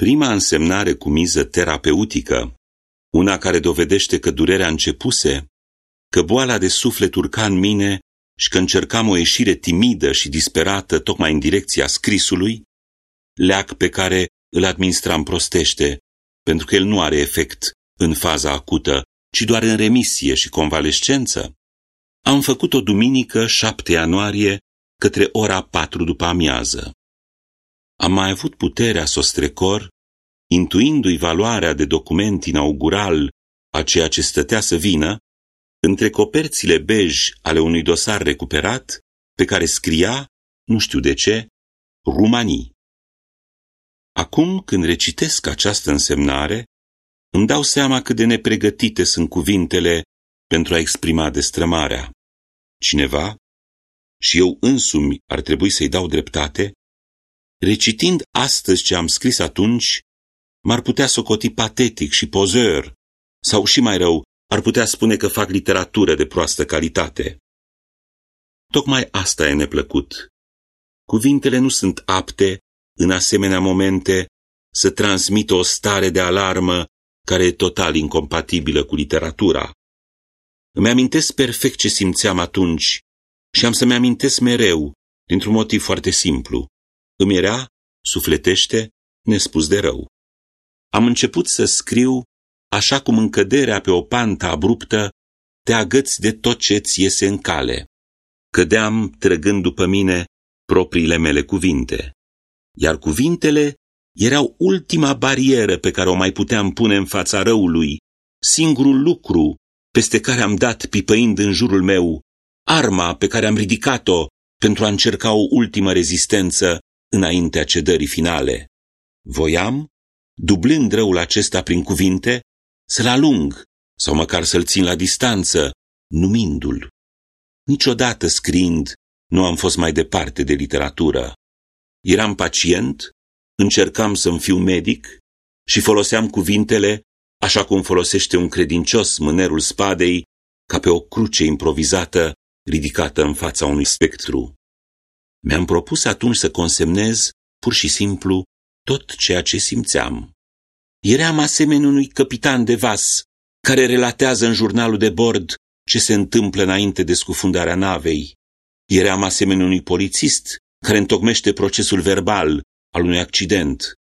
Prima însemnare cu miză terapeutică, una care dovedește că durerea începuse, că boala de suflet urca în mine și că încercam o ieșire timidă și disperată tocmai în direcția scrisului, leac pe care îl administram prostește, pentru că el nu are efect în faza acută, ci doar în remisie și convalescență. Am făcut o duminică 7 ianuarie către ora 4 după amiază. Am mai avut puterea să o strecor, intuindu-i valoarea de document inaugural a ceea ce stătea să vină, între coperțile bej ale unui dosar recuperat, pe care scria, nu știu de ce, Rumanii. Acum, când recitesc această însemnare, îmi dau seama cât de nepregătite sunt cuvintele pentru a exprima destrămarea. Cineva, și eu însumi ar trebui să-i dau dreptate, recitind astăzi ce am scris atunci, m-ar putea socoti patetic și pozeur, sau și mai rău, ar putea spune că fac literatură de proastă calitate. Tocmai asta e neplăcut. Cuvintele nu sunt apte, în asemenea momente, să transmită o stare de alarmă care e total incompatibilă cu literatura. Îmi amintesc perfect ce simțeam atunci și am să-mi amintesc mereu, dintr-un motiv foarte simplu. Îmi era, sufletește, nespus de rău. Am început să scriu așa cum în căderea pe o pantă abruptă te agăți de tot ce ți iese în cale. Cădeam trăgând după mine propriile mele cuvinte, iar cuvintele erau ultima barieră pe care o mai puteam pune în fața răului, singurul lucru peste care am dat pipăind în jurul meu, arma pe care am ridicat-o pentru a încerca o ultimă rezistență înaintea cedării finale. Voiam, dublând răul acesta prin cuvinte, să-l alung sau măcar să-l țin la distanță, numindu-l. Niciodată scriind nu am fost mai departe de literatură. Eram pacient, încercam să-mi fiu medic și foloseam cuvintele așa cum folosește un credincios mânerul spadei ca pe o cruce improvizată ridicată în fața unui spectru. Mi-am propus atunci să consemnez pur și simplu tot ceea ce simțeam. Eram asemenea unui capitan de vas care relatează în jurnalul de bord ce se întâmplă înainte de scufundarea navei. Eram asemenea unui polițist care întocmește procesul verbal al unui accident.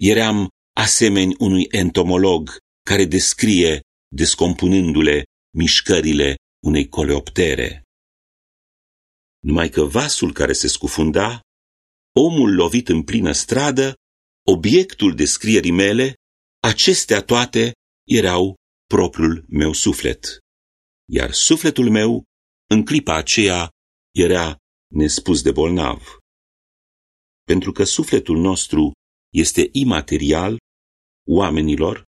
Eram asemeni unui entomolog care descrie, descompunându-le, mișcările unei coleoptere. Numai că vasul care se scufunda, omul lovit în plină stradă, obiectul descrierii mele, acestea toate erau propriul meu suflet. Iar sufletul meu, în clipa aceea, era nespus de bolnav. Pentru că sufletul nostru este imaterial, oamenilor,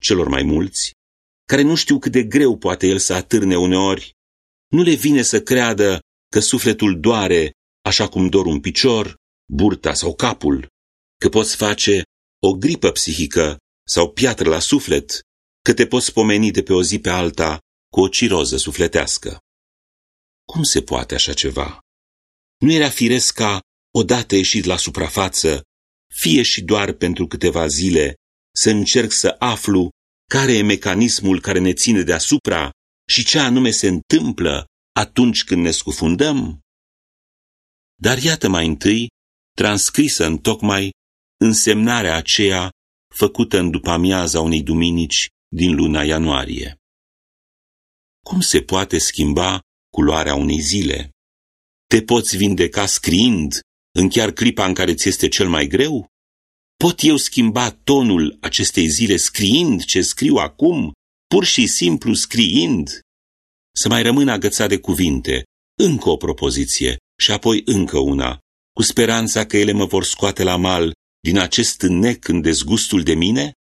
celor mai mulți, care nu știu cât de greu poate el să atârne uneori, nu le vine să creadă că sufletul doare așa cum dor un picior, burta sau capul, că poți face o gripă psihică sau piatră la suflet, că te poți pomeni de pe o zi pe alta cu o ciroză sufletească. Cum se poate așa ceva? Nu era firesc ca, odată ieșit la suprafață, fie și doar pentru câteva zile, să încerc să aflu care e mecanismul care ne ține deasupra și ce anume se întâmplă atunci când ne scufundăm? Dar iată mai întâi, transcrisă în tocmai, însemnarea aceea făcută în după amiaza unei duminici din luna ianuarie. Cum se poate schimba culoarea unei zile? Te poți vindeca scriind în chiar clipa în care ți este cel mai greu? Pot eu schimba tonul acestei zile scriind ce scriu acum, pur și simplu scriind? Să mai rămân agățat de cuvinte, încă o propoziție și apoi încă una, cu speranța că ele mă vor scoate la mal din acest nec în dezgustul de mine?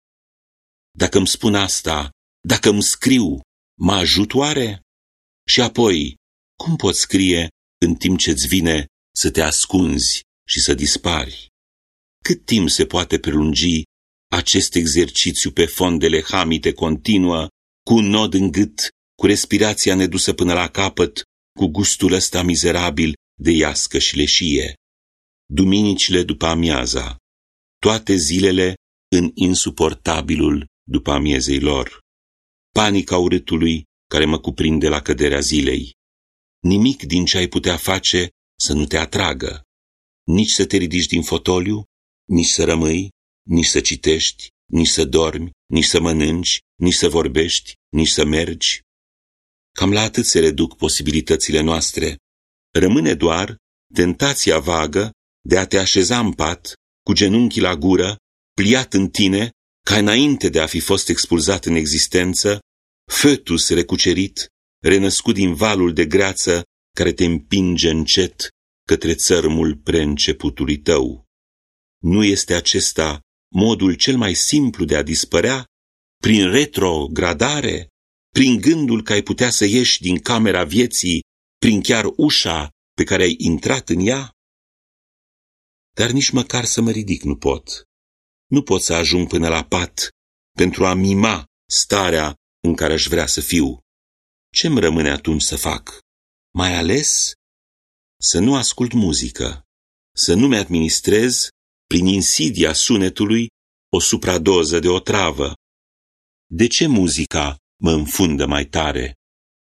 Dacă îmi spun asta, dacă îmi scriu, mă ajut oare? Și apoi, cum pot scrie în timp ce-ți vine să te ascunzi și să dispari? Cât timp se poate prelungi acest exercițiu pe fondele hamite continuă, cu un nod în gât, cu respirația nedusă până la capăt, cu gustul ăsta mizerabil de iască și leșie? Duminicile după amiaza, toate zilele în insuportabilul după amiezei lor. Panica urâtului care mă cuprinde la căderea zilei. Nimic din ce ai putea face să nu te atragă. Nici să te ridici din fotoliu, nici să rămâi, nici să citești, nici să dormi, nici să mănânci, nici să vorbești, nici să mergi. Cam la atât se reduc posibilitățile noastre. Rămâne doar tentația vagă de a te așeza în pat, cu genunchii la gură, pliat în tine, ca înainte de a fi fost expulzat în existență, fătus recucerit, renăscut din valul de greață care te împinge încet către țărmul preînceputului tău. Nu este acesta modul cel mai simplu de a dispărea? Prin retrogradare? Prin gândul că ai putea să ieși din camera vieții, prin chiar ușa pe care ai intrat în ea? Dar nici măcar să mă ridic nu pot. Nu pot să ajung până la pat pentru a mima starea în care aș vrea să fiu. Ce-mi rămâne atunci să fac? Mai ales să nu ascult muzică, să nu-mi administrez, prin insidia sunetului, o supradoză de otravă. De ce muzica mă înfundă mai tare?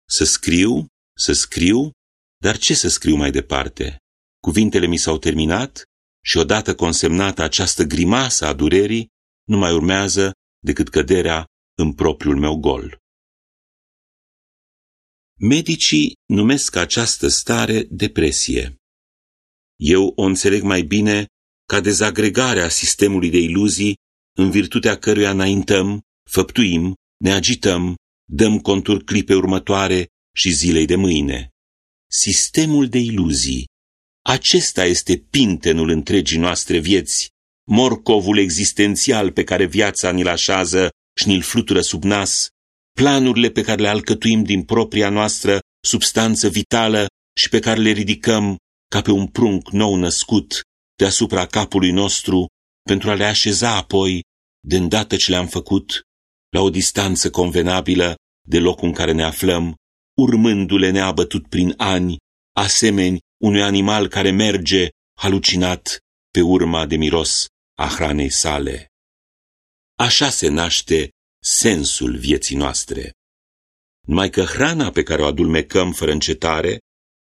Să scriu, să scriu, dar ce să scriu mai departe? Cuvintele mi s-au terminat și odată consemnată această grimasă a durerii, nu mai urmează decât căderea în propriul meu gol. Medicii numesc această stare depresie. Eu o înțeleg mai bine ca dezagregarea sistemului de iluzii în virtutea căruia înaintăm, făptuim, ne agităm, dăm contur clipe următoare și zilei de mâine. Sistemul de iluzii. Acesta este pintenul întregii noastre vieți, morcovul existențial pe care viața ni-l așează și ni-l flutură sub nas, planurile pe care le alcătuim din propria noastră substanță vitală și pe care le ridicăm ca pe un prunc nou născut deasupra capului nostru pentru a le așeza apoi, de îndată ce le-am făcut, la o distanță convenabilă de locul în care ne aflăm, urmându-le neabătut prin ani, asemeni unui animal care merge, halucinat, pe urma de miros a hranei sale. Așa se naște sensul vieții noastre. Numai că hrana pe care o adulmecăm fără încetare,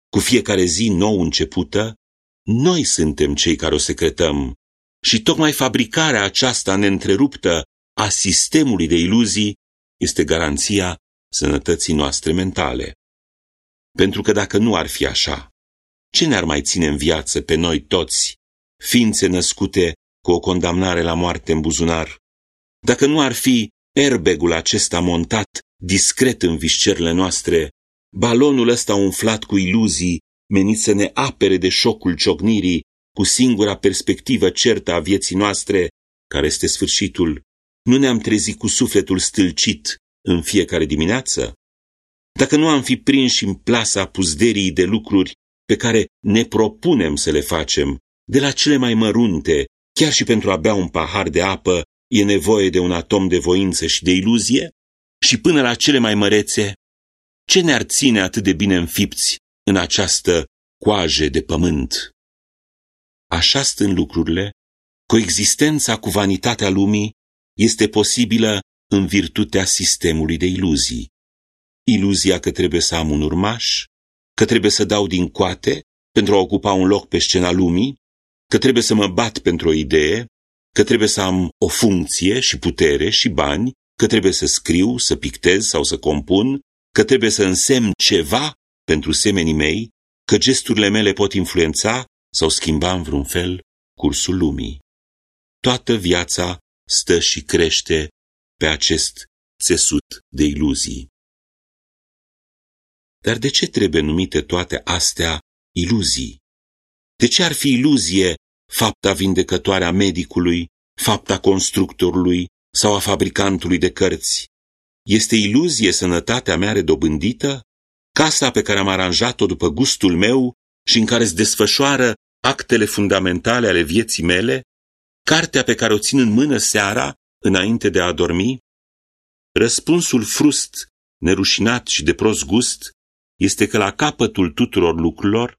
cu fiecare zi nou începută, noi suntem cei care o secretăm și tocmai fabricarea aceasta neîntreruptă a sistemului de iluzii este garanția sănătății noastre mentale. Pentru că dacă nu ar fi așa, ce ne-ar mai ține în viață pe noi toți, ființe născute cu o condamnare la moarte în buzunar? Dacă nu ar fi airbag-ul acesta montat discret în viscerele noastre, balonul ăsta umflat cu iluzii, menit să ne apere de șocul ciocnirii, cu singura perspectivă certă a vieții noastre, care este sfârșitul, nu ne-am trezit cu sufletul stâlcit în fiecare dimineață? Dacă nu am fi prinși în plasa puzderii de lucruri pe care ne propunem să le facem, de la cele mai mărunte, chiar și pentru a bea un pahar de apă, e nevoie de un atom de voință și de iluzie? Și până la cele mai mărețe, ce ne-ar ține atât de bine înfipți în această coaje de pământ? Așa stând lucrurile, coexistența cu vanitatea lumii este posibilă în virtutea sistemului de iluzii. Iluzia că trebuie să am un urmaș, că trebuie să dau din coate pentru a ocupa un loc pe scena lumii, că trebuie să mă bat pentru o idee, că trebuie să am o funcție și putere și bani, că trebuie să scriu, să pictez sau să compun, că trebuie să însemn ceva pentru semenii mei, că gesturile mele pot influența sau schimba în vreun fel cursul lumii. Toată viața stă și crește pe acest țesut de iluzii. Dar de ce trebuie numite toate astea iluzii? De ce ar fi iluzie fapta vindecătoare a medicului, fapta constructorului sau a fabricantului de cărți? Este iluzie sănătatea mea redobândită? Casa pe care am aranjat-o după gustul meu și în care se desfășoară actele fundamentale ale vieții mele? Cartea pe care o țin în mână seara, înainte de a dormi? Răspunsul frust, nerușinat și de prost gust este că la capătul tuturor lucrurilor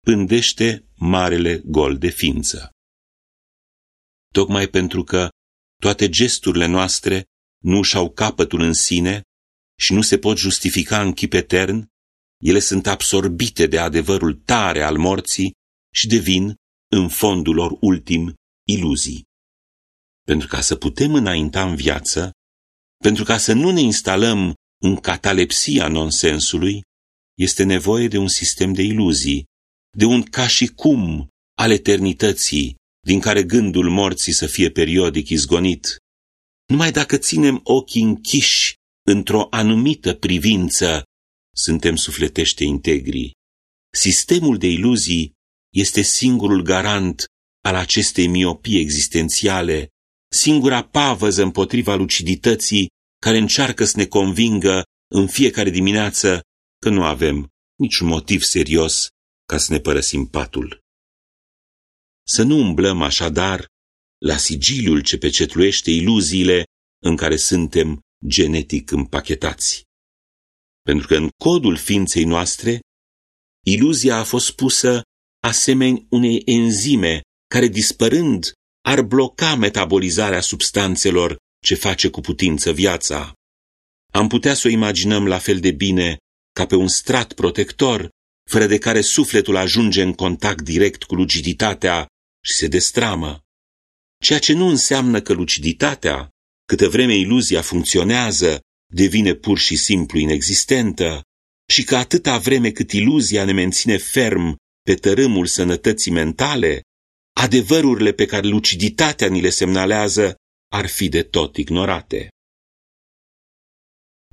pândește marele gol de ființă. Tocmai pentru că toate gesturile noastre nu și-au capătul în sine și nu se pot justifica în chip etern, ele sunt absorbite de adevărul tare al morții și devin, în fondul lor ultim, iluzii. Pentru ca să putem înainta în viață, pentru ca să nu ne instalăm în catalepsia nonsensului, este nevoie de un sistem de iluzii, de un ca și cum al eternității, din care gândul morții să fie periodic izgonit. Numai dacă ținem ochii închiși într-o anumită privință, suntem sufletește integri. Sistemul de iluzii este singurul garant al acestei miopii existențiale, singura pavăză împotriva lucidității care încearcă să ne convingă în fiecare dimineață că nu avem niciun motiv serios ca să ne părăsim patul. Să nu umblăm așadar la sigiliul ce pecetluiește iluziile în care suntem genetic împachetați. Pentru că în codul ființei noastre, iluzia a fost pusă asemeni unei enzime care, dispărând, ar bloca metabolizarea substanțelor ce face cu putință viața. Am putea să o imaginăm la fel de bine ca pe un strat protector, fără de care sufletul ajunge în contact direct cu luciditatea și se destramă. Ceea ce nu înseamnă că luciditatea, câtă vreme iluzia funcționează, devine pur și simplu inexistentă și că atâta vreme cât iluzia ne menține ferm pe tărâmul sănătății mentale, adevărurile pe care luciditatea ni le semnalează ar fi de tot ignorate.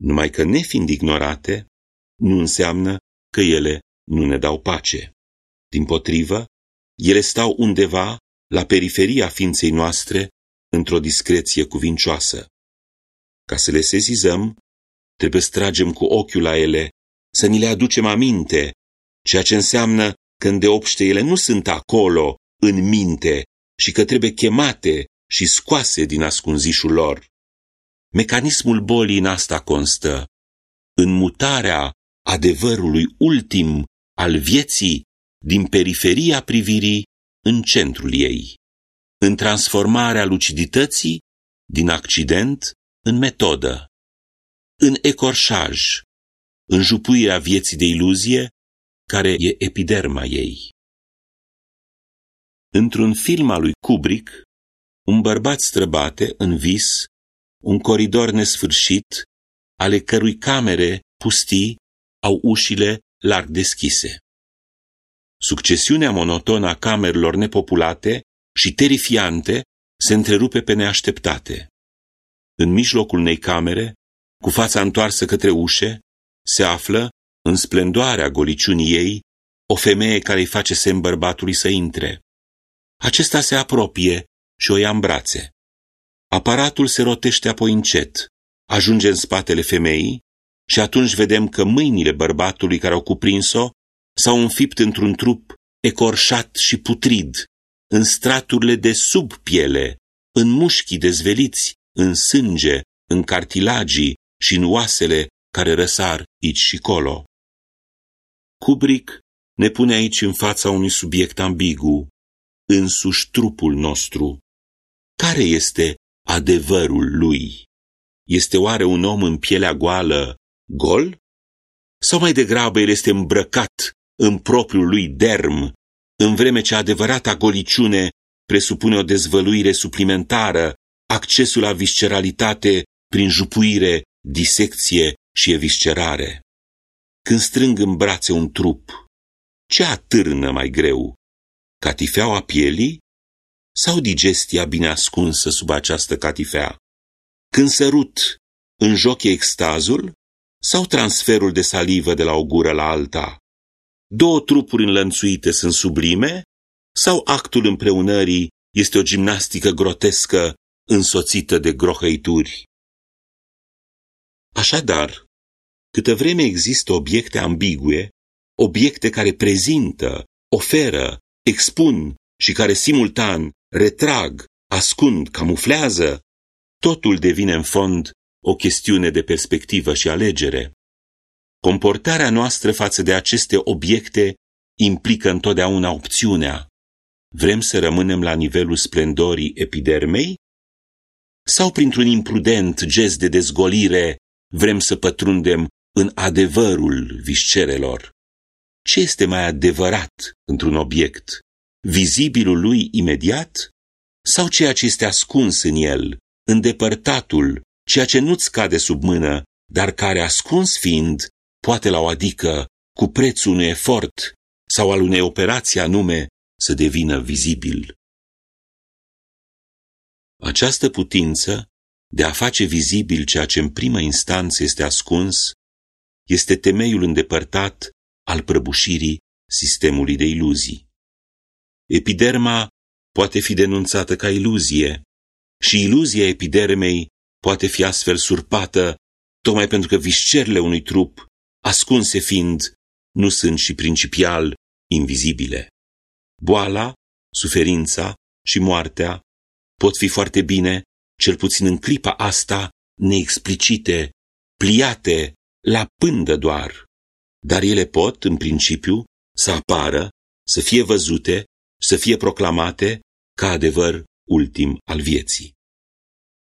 Numai că nefiind ignorate, nu înseamnă că ele nu ne dau pace. Din potrivă, ele stau undeva la periferia ființei noastre, într-o discreție cuvincioasă. Ca să le sezizăm, trebuie să tragem cu ochiul la ele, să ni le aducem aminte, ceea ce înseamnă că îndeopște ele nu sunt acolo, în minte, și că trebuie chemate și scoase din ascunzișul lor. Mecanismul bolii în asta constă, în mutarea adevărului ultim al vieții din periferia privirii în centrul ei, în transformarea lucidității din accident în metodă, în ecorșaj, în jupuirea vieții de iluzie, care e epiderma ei. Într-un film al lui Kubrick, un bărbat străbate în vis un coridor nesfârșit, ale cărui camere pustii au ușile larg deschise. Succesiunea monotonă a camerelor nepopulate și terifiante se întrerupe pe neașteptate. În mijlocul unei camere, cu fața întoarsă către ușe, se află, în splendoarea goliciunii ei, o femeie care îi face semn bărbatului să intre. Acesta se apropie și o ia în brațe. Aparatul se rotește apoi încet, ajunge în spatele femeii și atunci vedem că mâinile bărbatului care au cuprins-o s-au înfipt într-un trup ecorșat și putrid, în straturile de sub piele, în mușchii dezveliți, în sânge, în cartilagii și în oasele care răsar aici și colo. Kubrick ne pune aici în fața unui subiect ambigu, însuși trupul nostru. Care este adevărul lui? Este oare un om în pielea goală gol? Sau mai degrabă el este îmbrăcat în propriul lui derm, în vreme ce adevărata goliciune presupune o dezvăluire suplimentară, accesul la visceralitate prin jupuire, disecție și eviscerare. Când strâng în brațe un trup, ce atârnă mai greu? Catifeaua pielii sau digestia bine ascunsă sub această catifea? Când sărut, în joc e extazul sau transferul de salivă de la o gură la alta? Două trupuri înlănțuite sunt sublime sau actul împreunării este o gimnastică grotescă însoțită de grohăituri? Așadar, câtă vreme există obiecte ambigue, obiecte care prezintă, oferă, expun și care simultan retrag, ascund, camuflează, totul devine în fond o chestiune de perspectivă și alegere. Comportarea noastră față de aceste obiecte implică întotdeauna opțiunea. Vrem să rămânem la nivelul splendorii epidermei sau printr-un imprudent gest de dezgolire vrem să pătrundem în adevărul viscerelor? Ce este mai adevărat într-un obiect? Vizibilul lui imediat? Sau ceea ce este ascuns în el, îndepărtatul, ceea ce nu-ți cade sub mână, dar care, ascuns fiind, poate la o adică, cu prețul unui efort sau al unei operații anume, să devină vizibil. Această putință de a face vizibil ceea ce în primă instanță este ascuns, este temeiul îndepărtat al prăbușirii sistemului de iluzii. Epiderma poate fi denunțată ca iluzie și iluzia epidermei poate fi astfel surpată tocmai pentru că viscerele unui trup, ascunse fiind, nu sunt și principial invizibile. Boala, suferința și moartea pot fi foarte bine, cel puțin în clipa asta, neexplicite, pliate, la pândă doar, dar ele pot, în principiu, să apară, să fie văzute, să fie proclamate ca adevăr ultim al vieții.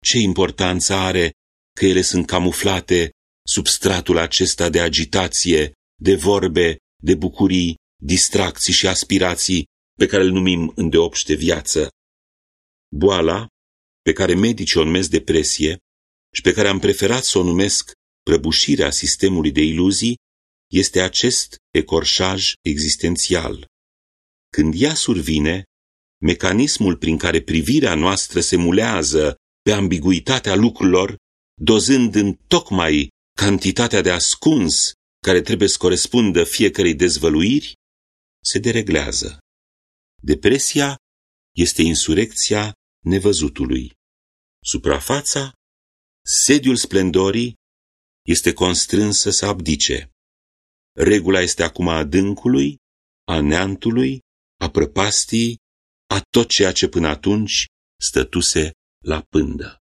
Ce importanță are că ele sunt camuflate sub stratul acesta de agitație, de vorbe, de bucurii, distracții și aspirații pe care îl numim îndeopște viață. Boala, pe care medicii o numesc depresie și pe care am preferat să o numesc prăbușirea sistemului de iluzii, este acest ecorșaj existențial. Când ea survine, mecanismul prin care privirea noastră se mulează pe ambiguitatea lucrurilor, dozând în tocmai cantitatea de ascuns care trebuie să corespundă fiecarei dezvăluiri, se dereglează. Depresia este insurecția nevăzutului. Suprafața, sediul splendorii, este constrânsă să abdice. Regula este acum a adâncului, a neantului, a prăpastii, a tot ceea ce până atunci stătuse la pândă.